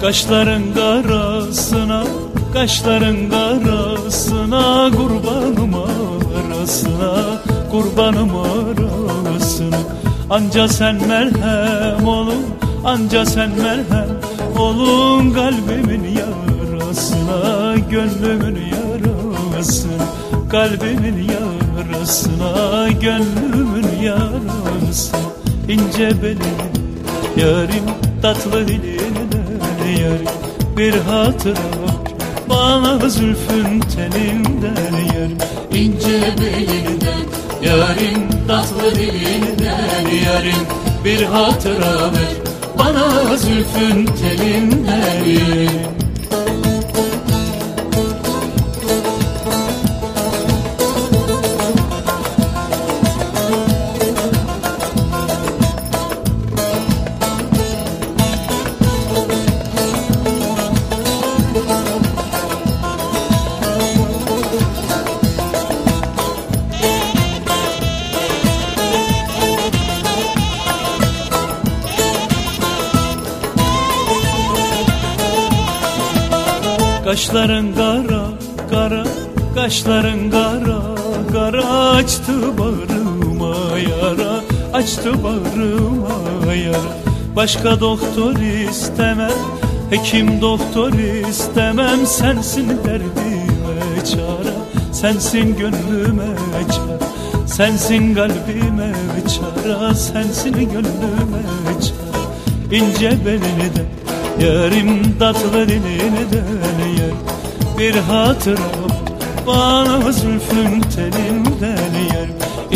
Kaşların karasına Kaşların karasına Kurbanım arasına Kurbanım arasına. Anca sen merhem olun Anca sen merhem olun Kalbimin yarasına Gönlümün yarasına. Kalbimin yarasına Gönlümün yarasına. İnce belin Yarim tatlı dilinden yarim Bir hatıra bana zülfün telinden yarim ince belinden Yarim tatlı dilinden yarim Bir hatıra ver. Bana zülfün telinden Kaşların kara kara Kaşların kara kara Açtı bağrıma yara Açtı bağrıma yara. Başka doktor istemem Hekim doktor istemem Sensin derdime çare Sensin gönlüme çare Sensin kalbime çare Sensin gönlüme çare. İnce belini de Yarim tatlı dilinden yer Bir hatıra bana zülfün telinden yer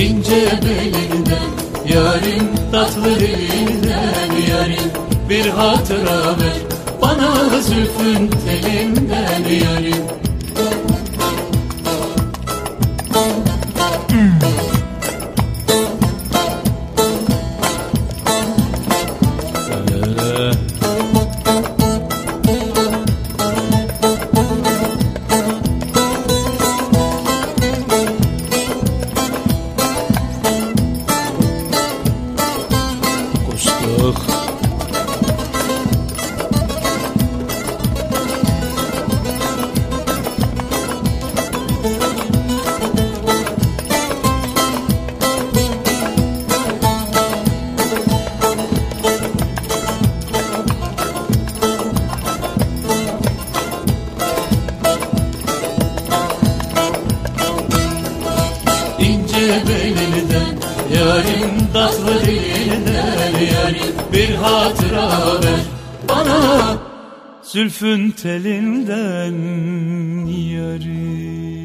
İnce belinden Yarim tatlı dilinden yarim Bir hatıra ver bana zülfün telinden yarim ince belininden Yarim tatlı dilinden yarim Bir hatıra ver. Bana Zülfün telinden yarim